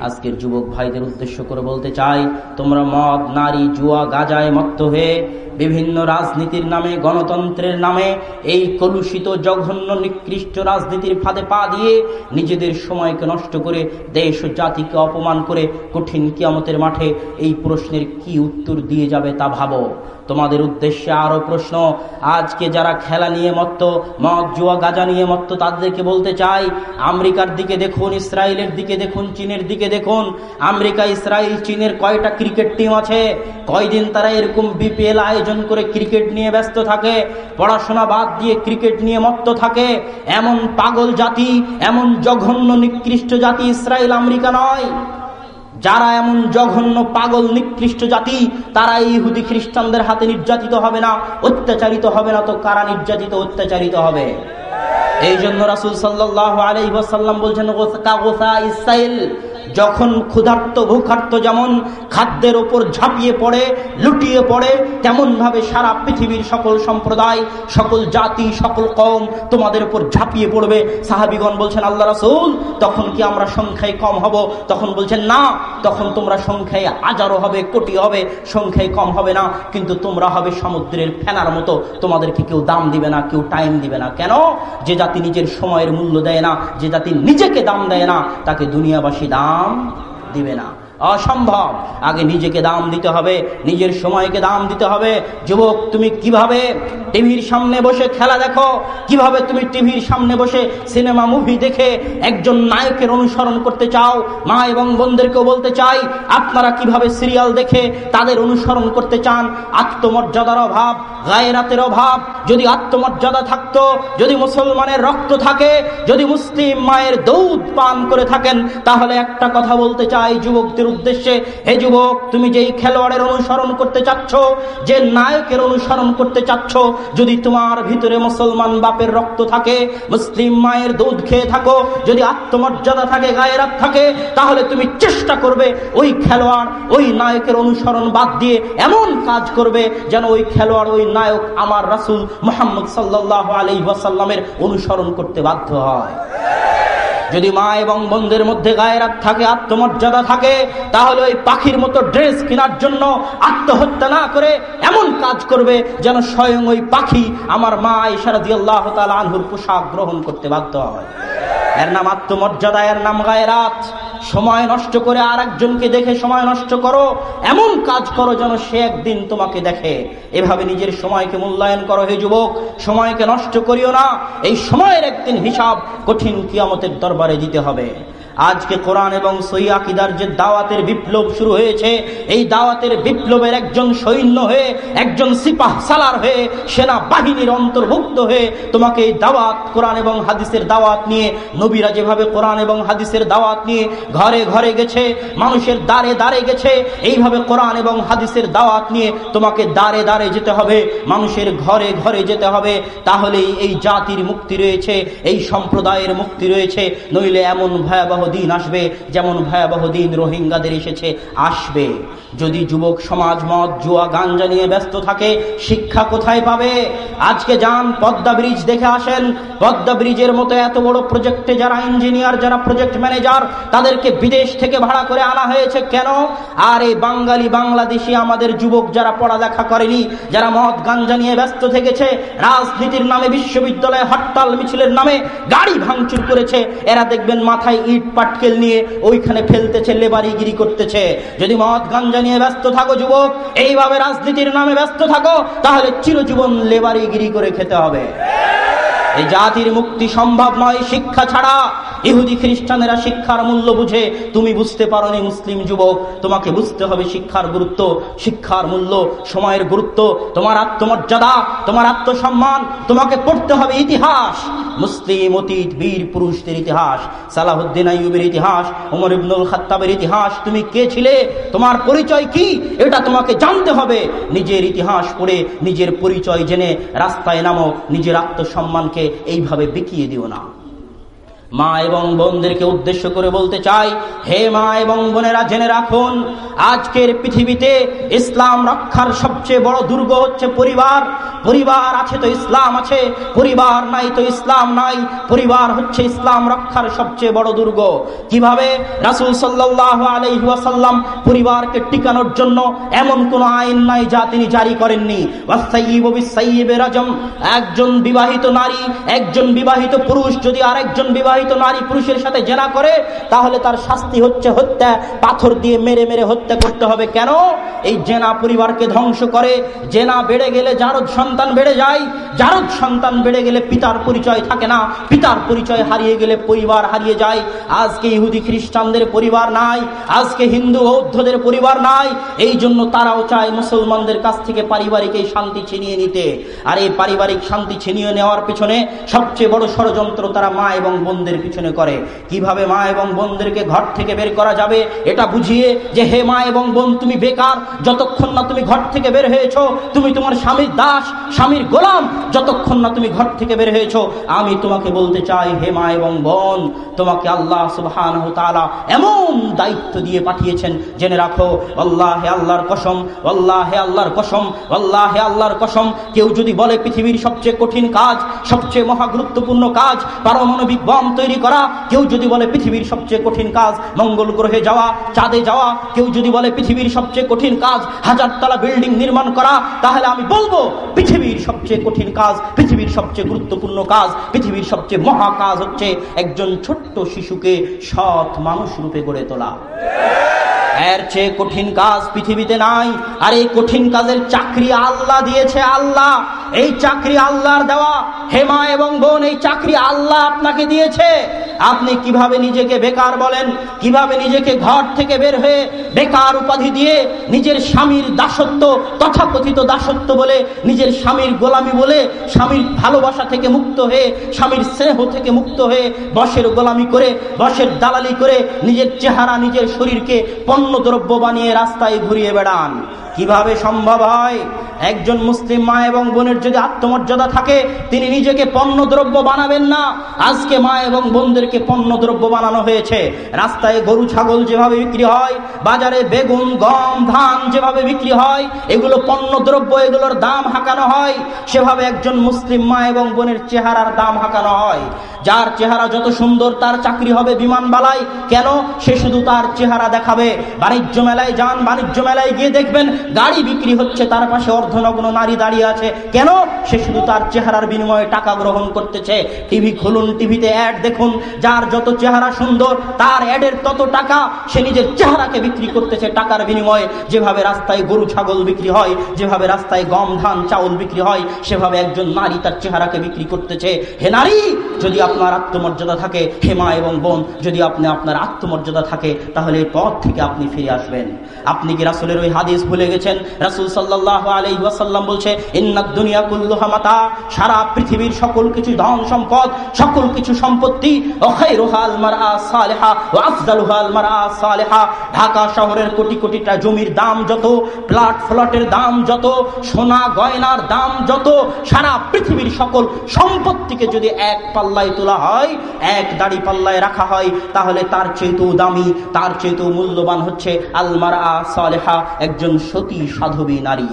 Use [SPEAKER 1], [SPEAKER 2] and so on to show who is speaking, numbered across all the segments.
[SPEAKER 1] আজকের যুবক ভাইদের উদ্দেশ্য করে বলতে চাই, তোমরা মদ, নারী, জুয়া, গাজায় মত্ত হয়ে বিভিন্ন রাজনীতির নামে, গণতন্ত্রের নামে এই কলুষিত, জঘন্য, নিকৃষ্ট রাজনীতির ফাঁদে পা দিয়ে নিজেদের সময়কে নষ্ট করে, দেশ ও জাতিকে অপমান করে কঠিন কিয়ামতের মাঠে এই প্রশ্নের কি উত্তর দিয়ে যাবে তা ভাবো। তোমাদের উদ্দেশ্যে আরও প্রশ্ন। আজকে যারা খেলা নিয়ে মত্ত, মদ, জুয়া, গাজা নিয়ে মত্ত, তাদেরকে বলতে চাই, আমেরিকার দিকে দেখুন, ইসরায়েলের দিকে দেখুন, চীনের দিকে দেখুন। আমেরিকা, ইসরায়েল, চীনের কয়টা ক্রিকেট টিম আছে? কয়দিন তারা এরকম বিপিএল আয়োজন করে ক্রিকেট নিয়ে ব্যস্ত থাকে? পড়াশোনা বাদ দিয়ে ক্রিকেট নিয়ে মত্ত থাকে? এমন পাগল জাতি, এমন জঘন্য নিকৃষ্ট জাতি ইসরায়েল, আমেরিকা নয়। যারা এমন জঘন্য, পাগল, নিকৃষ্ট জাতি, তারা ইহুদি খ্রিস্টানদের হাতে নির্যাতিত হবে না, অত্যাচারিত হবে না, তো কারা নির্যাতিত, অত্যাচারিত হবে? এই জন্য রাসুল সাল্লাহ আলাইসাল্লাম বলছেন যখন ক্ষুধার্ত ভূখার্ত যেমন খাদ্যের ওপর ঝাঁপিয়ে পড়ে, লুটিয়ে পড়ে তেমন ভাবে সারা পৃথিবীর সকল সম্প্রদায়, সকল জাতি, সকল কম তোমাদের উপর ঝাঁপিয়ে পড়বে। সাহাবিগণ বলছেন, আল্লাহ রাসুল, তখন কি আমরা সংখ্যায় কম হব? তখন বলছেন, না, তখন তোমরা সংখ্যায় হাজারো হবে, কোটি হবে, সংখ্যায় কম হবে না, কিন্তু তোমরা হবে সমুদ্রের ফেনার মতো। তোমাদেরকে কেউ দাম দিবে না, কেউ টাইম দিবে না। কেন? যে জাতি নিজের সময়ের মূল্য দেয় না, যে জাতি নিজেকে দাম দেয় না, তাকে দুনিয়াবাসী দাম দিবে না। অসম্ভব। আগে নিজেকে দাম দিতে হবে, নিজের সময়কে দাম দিতে হবে। যুবক, তুমি কীভাবে টিভির সামনে বসে খেলা দেখো? কীভাবে তুমি টিভির সামনে বসে সিনেমা, মুভি দেখে একজন নায়কের অনুসরণ করতে চাও? মা এবং বোনদেরকেও বলতে চাই, আপনারা কীভাবে সিরিয়াল দেখে তাদের অনুসরণ করতে চান? আত্মমর্যাদার অভাব, গায়েরাতের অভাব। যদি আত্মমর্যাদা থাকতো, যদি মুসলমানের রক্ত থাকে, যদি মুসলিম মায়ের দৌদ পান করে থাকেন, তাহলে একটা কথা বলতে চাই, যুবকদের উদ্দেশ্যে, হে যুবক, তুমি যেই খেলোয়াড়ের অনুসরণ করতে চাচ্ছ, যে নায়কের অনুসরণ করতে চাচ্ছ, যদি তোমার ভিতরে মুসলমান বাপের রক্ত থাকে, মুসলিম মায়ের দুধ খেয়ে থাকো, যদি আত্মমর্যাদা থাকে গায়েরাত থাকে, তাহলে তুমি চেষ্টা করবে ওই খেলোয়াড়, ওই নায়কের অনুসরণ বাদ দিয়ে এমন কাজ করবে যেন ওই খেলোয়াড়, ওই নায়ক আমার রাসুল মোহাম্মদ সাল্লাহ আলী ওয়াসাল্লামের অনুসরণ করতে বাধ্য হয়। যদি মা এবং বন্ধের মধ্যে গায়েরাত থাকে, আত্মমর্যাদা থাকে, তাহলে ওই পাখির মতো ড্রেস কেনার জন্য আত্মহত্যা না করে এমন কাজ করবে যেন স্বয়ং ওই পাখি আমার মা ইশারদি আল্লাহ তালা আনহুর পোশাক গ্রহণ করতে বাধ্য হয়। এর নাম আত্মমর্যাদা, এর নাম গায়েরাত। সময় নষ্ট করে আর একজনকে দেখে সময় নষ্ট করো। এমন কাজ করো যেন সে একদিন তোমাকে দেখে। এভাবে নিজের সময়কে মূল্যায়ন করো হে যুবক। সময়কে নষ্ট করিও না। এই সময়ের একদিন হিসাব কঠিন কিয়ামতের দরবারে দিতে হবে। আজকে কোরআন এবং সৈয়াকিদার যে দাওয়াতের বিপ্লব শুরু হয়েছে, এই দাওয়াতের বিপ্লবের একজন সৈন্য হয়ে, একজন সিপাহ সালার হয়ে সেনা বাহিনীর অন্তর্ভুক্ত হয়ে তোমাকে এই দাওয়াত, কোরআন এবং হাদিসের দাওয়াত নিয়ে, নবীরা যেভাবে কোরআন এবং হাদিসের দাওয়াত নিয়ে ঘরে ঘরে গেছে, মানুষের দ্বারে দ্বারে গেছে, এইভাবে কোরআন এবং হাদিসের দাওয়াত নিয়ে তোমাকে দ্বারে দ্বারে যেতে হবে, মানুষের ঘরে ঘরে যেতে হবে, তাহলেই এই জাতির মুক্তি রয়েছে, এই সম্প্রদায়ের মুক্তি রয়েছে, নইলে এমন ভয়াবহ দিন আসবে, যেমন ভয়াবহ দিন রোহিঙ্গাদের এসেছে, আসবে। যদি যুবক সমাজ মত জুয়া, গাঞ্জা নিয়ে ব্যস্ত থাকে, শিক্ষা কোথায় পাবে? আজকে যান পদ্মা ব্রিজ দেখে আসেন। পদ্মা ব্রিজের মতো এত বড় প্রজেক্টে যারা ইঞ্জিনিয়ার যারা প্রজেক্ট ম্যানেজার তাদেরকে বিদেশ থেকে ভাড়া করে আনা হয়েছে কেন? আর এই বাঙালি, বাংলাদেশি আমাদের যুবক যারা পড়ালেখা করেনি, যারা মদ, গাঞ্জা নিয়ে ব্যস্ত থেকেছে, রাজনীতির নামে, বিশ্ববিদ্যালয়ে হরতাল, মিছিলের নামে গাড়ি ভাঙচুর করেছে, এরা দেখবেন মাথায় ইট পাটকেল নিয়ে ওইখানে ফেলতেছে, লেবারিগিরি করতেছে। যদি মদ গাঞ্জা নিয়ে ব্যস্ত থাকো যুবক, এইভাবে রাজনীতির নামে ব্যস্ত থাকো, তাহলে চিরজীবন লেবারিগিরি করে খেতে হবে। এই জাতির মুক্তি সম্ভব নয়, শিক্ষা ছাড়া। ইহুদি খ্রিস্টানেরা শিক্ষার মূল্য বুঝে। তুমি বুঝতে পারো মুসলিম যুবক, তোমাকে বুঝতে হবে শিক্ষার গুরুত্ব। শিক্ষার মূল্য, সময়ের গুরুত্ব, তোমার আত্মমর্যাদা, তোমার আত্মসম্মান, তোমাকে পড়তে হবে ইতিহাস। মুসলিম অতীত, বীর পুরুষদের ইতিহাস, সালাহুদ্দিন আইবের ইতিহাস উমর ইবনুল খাত্তাবের ইতিহাস। তুমি কে ছিলে? তোমার পরিচয় কি? এটা তোমাকে জানতে হবে। নিজের ইতিহাস পড়ে, নিজের পরিচয় জেনে রাস্তায় নামো, নিজের আত্মসম্মানকে এইভাবে বিকিয়ে দিও না। মা এবং বোনদেরকে উদ্দেশ্য করে বলতে চাই, হে মা এবং বোনেরা জেনে রাখুন, আজকের পৃথিবীতে ইসলাম রক্ষার সবচেয়ে বড় দুর্গ হচ্ছে পরিবার। পরিবার আছে তো ইসলাম আছে, পরিবার নাই তো ইসলাম নাই, পরিবার হচ্ছে ইসলাম রক্ষার সবচেয়ে বড় দুর্গ। কীভাবে? রাসুল সাল্লাহ আলহাসাল্লাম পরিবারকে টিকানোর জন্য এমন কোন আইন নাই যা তিনি জারি করেননি। একজন বিবাহিত নারী, একজন বিবাহিত পুরুষ, যদি আরেকজন বিবাহিত নারী পুরুষের সাথে জেনা করে, তাহলে তার শাস্তি হচ্ছে হত্যা। পাথর দিয়ে মেরে মেরে হত্যা করতে হবে কেন? এই জেনা পরিবারকে ধ্বংস করে। জেনা বেড়ে গেলে জারদ সন্তান বেড়ে যায়। জারদ সন্তান বেড়ে গেলে পিতার পরিচয় থাকে না। পিতার পরিচয় হারিয়ে গেলে পরিবার হারিয়ে যায়। আজকে ইহুদি খ্রিস্টানদের পরিবার নাই। আজকে হিন্দু বৌদ্ধদের পরিবার নাই। এই জন্য তারাও চায় মুসলমানদের কাছ থেকে পারিবারিক এই শান্তি ছিনিয়ে নিতে। আর এই পারিবারিক শান্তি ছিনিয়ে নেওয়ার পিছনে সবচেয়ে বড় ষড়যন্ত্র তারা মা এবং বোনদের পিছনে করে। কীভাবে মা এবং বোনদেরকে ঘর থেকে বের করা যাবে, এটা বুঝিয়ে যে, হে মা এবং বোন, তুমি বেকার। যতক্ষণ না তুমি ঘর থেকে বের হয়েছ, তুমি তোমার স্বামীর দাস, স্বামীর গোলাম, যতক্ষণ না তুমি ঘর থেকে বের হয়েছ, আমি তোমাকে বলতে চাই, হে মা এবং বোন, তোমাকে আল্লাহ সুবহান এমন দায়িত্ব দিয়ে পাঠিয়েছেন। জেনে রাখো, আল্লাহ হে আল্লাহর কসম, আল্লাহ হে আল্লাহর কসম, আল্লাহ হে আল্লাহর কসম। কেউ যদি বলে, পৃথিবীর সবচেয়ে কঠিন কাজ, সবচেয়ে মহা গুরুত্বপূর্ণ কাজ, পারমাণবিক বম তৈরি করা, কেউ যদি বলে পৃথিবীর সবচেয়ে কঠিন কাজ মঙ্গল গ্রহে যাওয়া, চাঁদে যাওয়া, কেউ যদি বলে পৃথিবীর সবচেয়ে কঠিন কাজ হাজার তলা বিল্ডিং নির্মাণ করা, তাহলে আমি বলব পৃথিবীর সবচেয়ে কঠিন কাজ পৃথিবীর সবচেয়ে গুরুত্বপূর্ণ কাজ, পৃথিবীর সবচেয়ে মহা কাজ হচ্ছে একজন ছোট্ট শিশুকে সৎ মানুষ রূপে গড়ে তোলা। এর চেয়ে কঠিন কাজ পৃথিবীতে নাই, আর এই কঠিন কাজের চাকরি আল্লাহ দিয়েছে, আল্লাহ। এই চাকরি আল্লাহর দেওয়া, হেমা এবং বোন, এই চাকরি আল্লাহ আপনাকে দিয়েছে। আপনি কীভাবে নিজেকে বেকার বলেন? কীভাবে নিজেকে ঘর থেকে বের হয়ে বেকার উপাধি দিয়ে নিজের স্বামীর দাসত্ব, তথাকথিত দাসত্ব বলে, নিজের স্বামীর গোলামি বলে, স্বামীর ভালোবাসা থেকে মুক্ত হয়ে, স্বামীর স্নেহ থেকে মুক্ত হয়ে, বসের গোলামি করে, বসের দালালি করে, নিজের চেহারা, নিজের শরীরকে পণ্য দ্রব্য বানিয়ে রাস্তায় ঘুরিয়ে বেড়ান। কীভাবে সম্ভব হয়? একজন মুসলিম মা এবং বোনের যদি আত্মমর্যাদা থাকে, তিনি নিজেকে পণ্য দ্রব্য বানাবেন না। আজকে মা এবং বোনদেরকে পণ্য দ্রব্য বানানো হয়েছে। রাস্তায় গরু, ছাগল যেভাবে বিক্রি হয়, বাজারে বেগুন, গম, ধান যেভাবে বিক্রি হয়, এগুলো পণ্য দ্রব্য এগুলোর দাম হাঁকানো হয়। সেভাবে একজন মুসলিম মা এবং বোনের চেহারার দাম হাঁকানো হয়। যার চেহারা যত সুন্দর, তার চাকরি হবে বিমান বালায়। কেন? সে শুধু তার চেহারা দেখাবে। বাণিজ্য মেলায় যান, বাণিজ্য মেলায় গিয়ে দেখবেন গাড়ি বিক্রি হচ্ছে, তার পাশে অর্ধনগ্ন নারী দাঁড়িয়ে আছে। কেন? সে শুধু তার চেহারার বিনিময়ে টাকা গ্রহণ করতেছে। টিভি খুলুন, টিভিতে অ্যাড দেখুন। যার যত চেহারা সুন্দর, তার অ্যাডের তত টাকা সে নিজের চেহারাকে বিক্রি করতেছে টাকার বিনিময়ে। যেভাবে রাস্তায় গরু, ছাগল বিক্রি হয়, যেভাবে রাস্তায় গম, ধান, চাউল বিক্রি হয়, সেভাবে একজন নারী তার চেহারাকে বিক্রি করতেছে। হে নারী যদি আপনার আত্মমর্যাদা থাকে, হেমা এবং বোন, যদি আপনি আপনার আত্মমর্যাদা থাকে, তাহলে এই পথ থেকে আপনি ফিরে আসবেন। আপনি কি রাসুলের ওই হাদিস ভুলে গেছেন? রাসুল সাল্লাহ আলাই ওয়াসাল্লাম বলছে, ইন্নাদ দুনিয়া কুল্লুহামাতা সারা পৃথিবীর সকল কিছু ধন সম্পদ, সকল কিছু সম্পত্তি ঢাকা শহরের কোটি কোটিটা জমির দাম যত, প্লাট ফ্লটের দাম যত, সোনা গয়নার দাম যত, সারা পৃথিবীর সকল সম্পত্তিকে যদি এক পাল্লায় তোলা হয়, এক দাড়ি পাল্লায় রাখা হয়, তাহলে তার চেয়েতেও দামি, তার চেয়েতেও মূল্যবান হচ্ছে আলমারা সালেহা, একজন সতী সাধবী নারী।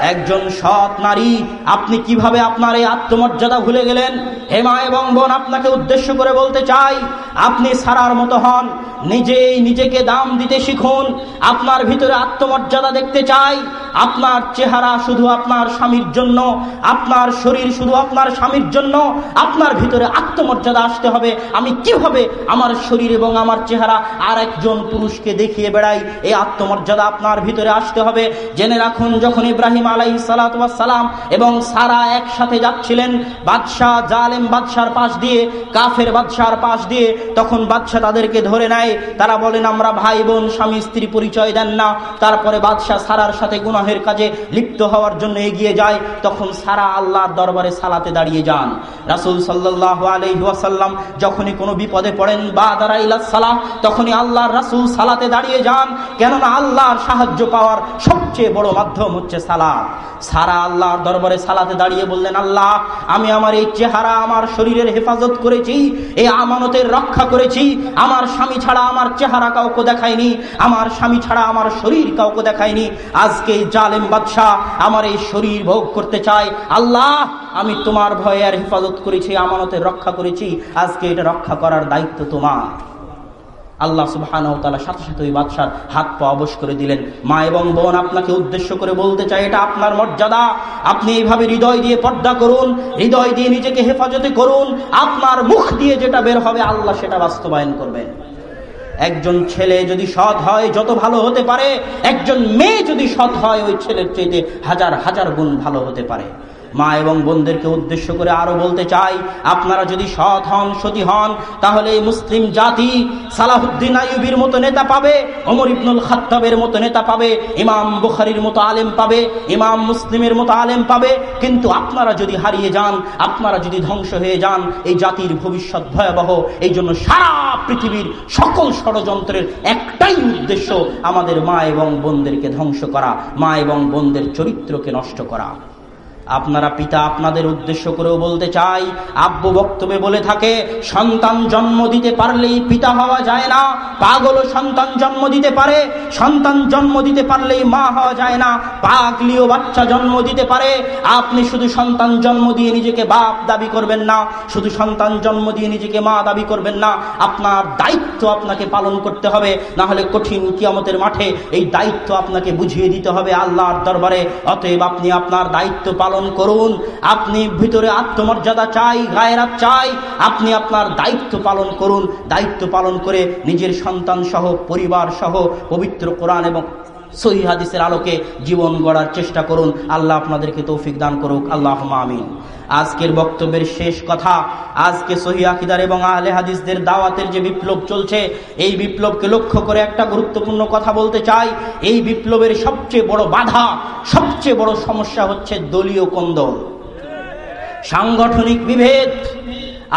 [SPEAKER 1] একজন সৎ নারী, আপনি কীভাবে আপনার এই আত্মমর্যাদা ভুলে গেলেন? হেমা এবং বোন, আপনাকে উদ্দেশ্য করে বলতে চাই আপনি সারার মতো হন। নিজেই নিজেকে দাম দিতে শিখুন। আপনার ভিতরে আত্মমর্যাদা দেখতে চাই। আপনার চেহারা শুধু আপনার স্বামীর জন্য। আপনার শরীর শুধু আপনার স্বামীর জন্য। আপনার ভিতরে আত্মমর্যাদা আসতে হবে। আমি কীভাবে আমার শরীর এবং আমার চেহারা আর একজন পুরুষকে দেখিয়ে বেড়াই? এই আত্মমর্যাদা আপনার ভিতরে আসতে হবে। জেনে রাখুন, যখন ইব্রাহিম আলাই সালাম এবং সারা একসাথে যাচ্ছিলেন, বাদশাহ জালেম বাদশার পাশ দিয়ে, কাফের বাদশার পাশ দিয়ে তখন বাদশাহ তাদেরকে ধরে নেয়। তারা বলেন আমরা ভাই বোন, স্বামী, স্ত্রী পরিচয় দেন না। তারপরে বাদশাহ সারার সাথে গুনাহের কাজে লিপ্ত হওয়ার জন্য এগিয়ে যায়। তখন সারা আল্লাহর দরবারে সালাতে দাঁড়িয়ে যান। রাসুল সাল্লাহ আলহাসাল্লাম যখনই কোনো বিপদে পড়েন, বা দাঁড়াইলা সালাম তখনই আল্লাহর রাসুল সালাতে দাঁড়িয়ে যান। কেননা আল্লাহর সাহায্য পাওয়ার সবচেয়ে বড় মাধ্যম হচ্ছে সালাদ সারা আল্লাহর দরবারে সালাতে দাঁড়িয়ে বললেন, আল্লাহ, আমি আমার এই চেহারা, আমার শরীরের হেফাজত করেছি। এই আমানতের রক্ষা রক্ষা করেছি। আমার স্বামী ছাড়া আমার চেহারা কাউকে দেখায়নি। আমার স্বামী ছাড়া আমার শরীর কাউকে দেখায়নি। আজকে জালেম বাদশাহ আমার এই শরীর ভোগ করতে চায়। আল্লাহ, আমি তোমার ভয়ে আর হেফাজত করেছি, আমানতের রক্ষা করেছি। আজকে এটা রক্ষা করার দায়িত্ব তোমার। আল্লাহ সুবহান সাথে সাথে ওই বাদশার হাত পা অবশ করে দিলেন। মা এবং বোন, আপনাকে উদ্দেশ্য করে বলতে চাই, এটা আপনার মর্যাদা। আপনি এইভাবে হৃদয় দিয়ে পর্দা করুন, হৃদয় দিয়ে নিজেকে হেফাজতে করুন। আপনার মুখ দিয়ে যেটা বের হবে, আল্লাহ সেটা বাস্তবায়ন করবেন। একজন ছেলে যদি সৎ হয়, যত ভালো হতে পারে, একজন মেয়ে যদি সৎ হয়, ওই ছেলের চাইতে হাজার হাজার গুণ ভালো হতে পারে। মা এবং বোনদেরকে উদ্দেশ্য করে আরও বলতে চাই, আপনারা যদি সৎ হন, সতী হন, তাহলে মুসলিম জাতি সালাহুদ্দিন আইবির মতো নেতা পাবে অমর ইবনুল খাত্তাবের মতো নেতা পাবে, ইমাম বুখারির মতো আলেম পাবে, ইমাম মুসলিমের মতো আলেম পাবে। কিন্তু আপনারা যদি হারিয়ে যান, আপনারা যদি ধ্বংস হয়ে যান, এই জাতির ভবিষ্যৎ ভয়াবহ। এই জন্য সারা পৃথিবীর সকল ষড়যন্ত্রের একটাই উদ্দেশ্য আমাদের মা এবং বোনদেরকে ধ্বংস করা, মা এবং বোনদের চরিত্রকে নষ্ট করা। আপনারা পিতা আপনাদের উদ্দেশ্য করেও বলতে চাই, আব্বু বক্তব্যে বলে থাকে, সন্তান জন্ম দিতে পারলেই পিতা হওয়া যায় না, পাগলও সন্তান জন্ম দিতে পারে, সন্তান জন্ম দিতে পারলেই মা হওয়া যায় না, পাগলিও বাচ্চা জন্ম দিতে পারে, আপনি শুধু সন্তান জন্ম দিয়ে নিজেকে বাপ দাবি করবেন না, শুধু সন্তান জন্ম দিয়ে নিজেকে মা দাবি করবেন না, আপনার দায়িত্ব আপনাকে পালন করতে হবে না হলে কঠিন কিয়ামতের মাঠে এই দায়িত্ব আপনাকে বুঝিয়ে দিতে হবে আল্লাহর দরবারে, অতএব আপনি আপনার দায়িত্ব পালন পালন করুন। আপনি ভিতরে আত্মমর্যাদা চাই, গায়েরাত চাই। আপনি আপনার দায়িত্ব পালন করুন। দায়িত্ব পালন করে নিজের সন্তান সহ পরিবার সহ পবিত্র কোরআন এবং সহি হাদিসের আলোকে জীবন গড়ার চেষ্টা করুন। আল্লাহ আপনাদেরকে তৌফিক দান করুক। আল্লাহ আমিন। আজকের বক্তব্যের শেষ কথা, আজকে সহি আকিদার এবং আহলে হাদিসদের দাওয়াতের যে বিপ্লব চলছে, এই বিপ্লবকে লক্ষ্য করে একটা গুরুত্বপূর্ণ কথা বলতে চাই। এই বিপ্লবের সবচেয়ে বড় বাধা, সবচেয়ে বড় সমস্যা হচ্ছে দলীয় কন্দল। সাংগঠনিক বিভেদ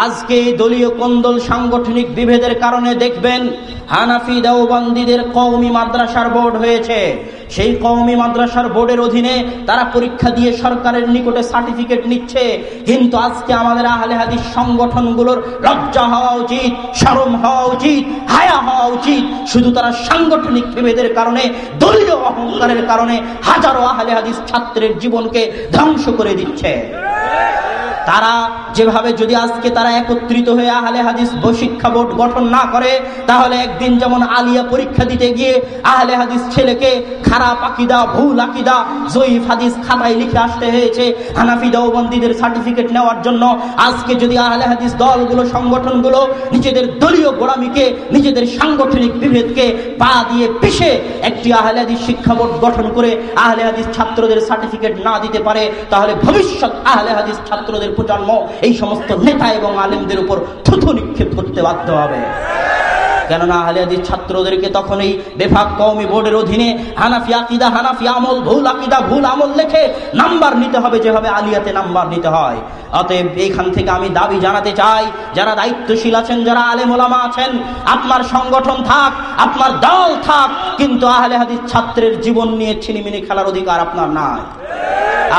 [SPEAKER 1] আজকে দলীয় কন্দল সাংগঠনিক বিভেদের কারণে দেখবেন হানাফি দেওবন্দীদের কৌমি মাদ্রাসার বোর্ড হয়েছে। সেই কৌমি মাদ্রাসার বোর্ডের অধীনে তারা পরীক্ষা দিয়ে সরকারের নিকটে সার্টিফিকেট নিচ্ছে। কিন্তু আজকে আমাদের আহলে হাদিস সংগঠনগুলোর লজ্জা হওয়া উচিত, সরম হওয়া উচিত, হায়া হওয়া উচিত। শুধু তারা সাংগঠনিক বিভেদের কারণে, দলীয় অহংকারের কারণে হাজারো আহলে হাদিস ছাত্রের জীবনকে ধ্বংস করে দিচ্ছে। তারা যেভাবে যদি আজকে তারা একত্রিত হয়ে আহলে হাদিস শিক্ষা বোর্ড গঠন না করে, তাহলে একদিন যেমন আলিয়া পরীক্ষা দিতে গিয়ে আহলে হাদিস ছেলেকে খারাপ আকিদা, ভুল আকিদা, জয়ীফ হাদিস খাতায় লিখে আসতে হয়েছে, হানাফি দেওবন্দীদের সার্টিফিকেট নেওয়ার জন্য আজকে যদি আহলে হাদিস দলগুলো, সংগঠনগুলো নিজেদের দলীয় গোড়ামিকে, নিজেদের সাংগঠনিক বিভেদকে পা দিয়ে পিষে একটি আহলে হাদিস শিক্ষা বোর্ড গঠন করে আহলে হাদিস ছাত্রদের সার্টিফিকেট না দিতে পারে, তাহলে ভবিষ্যৎ আহলে হাদিস ছাত্রদের প্রজন্ম এই সমস্ত নেতা এবং আলেমদের উপর থুথু নিক্ষেপ করতে বাধ্য হবে। কেননা আহলিয়াদির ছাত্রদেরকে তখন এই বেফাক কৌমি বোর্ডের অধীনে হানাফি আকিদা, হানাফি আমল, ভুল আকিদা, ভুল আমল লেখে নাম্বার নিতে হবে, যেভাবে আলিয়াতে নাম্বার নিতে হয়। অতএব এইখান থেকে আমি দাবি জানাতে চাই, যারা দায়িত্বশীল আছেন, যারা আলেম ওলামা আছেন, আপনার সংগঠন থাক, আপনার দল থাক, কিন্তু আহলে হাদিস ছাত্রের জীবন নিয়ে ছিনিমিনি খেলার অধিকার আপনার নাই।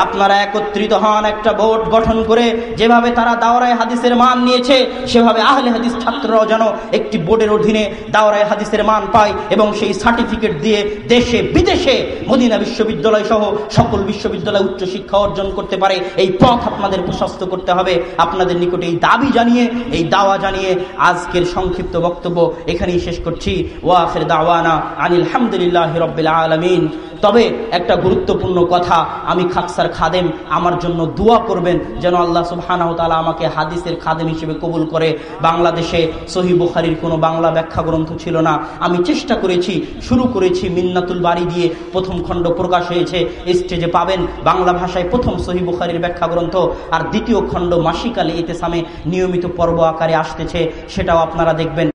[SPEAKER 1] আপনারা একত্রিত হন, একটা বোর্ড গঠন করে যেভাবে তারা দাওরায় হাদিসের মান নিয়েছে, সেভাবে আহলে হাদিস ছাত্ররাও যেন একটি বোর্ডের অধীনে দাওরায় হাদিসের মান পায় এবং সেই সার্টিফিকেট দিয়ে দেশে, বিদেশে মদিনা বিশ্ববিদ্যালয় সহ সকল বিশ্ববিদ্যালয় উচ্চ শিক্ষা অর্জন করতে পারে। এই পথ আপনাদের প্রশস্ত করতে হবে। আপনাদের নিকটে এই দাবি জানিয়ে, এই দাওয়া জানিয়ে আজকের সংক্ষিপ্ত বক্তব্য এখানেই শেষ করছি। ওয়াফের দাওয়ানা আনিল হামদুলিল্লাহ রবিল আলমিন। তবে একটা গুরুত্বপূর্ণ কথা, আমি খাকসার খাদেম, আমার জন্য দোয়া করবেন যেন আল্লাহ সুবহানাহ তালা আমাকে হাদিসের খাদেম হিসেবে কবুল করে। বাংলাদেশে সহি বুখারির কোনো বাংলা ব্যাখ্যা গ্রন্থ ছিল না। আমি চেষ্টা করেছি, শুরু করেছি মিন্নাতুল বাড়ি দিয়ে। প্রথম খণ্ড প্রকাশ হয়েছে, স্টেজে পাবেন বাংলা ভাষায় প্রথম সহি বুখারির ব্যাখ্যা গ্রন্থ। আর দ্বিতীয় খণ্ড মাসিকালে এতে সামে নিয়মিত পর্ব আকারে আসতেছে, সেটাও আপনারা দেখবেন।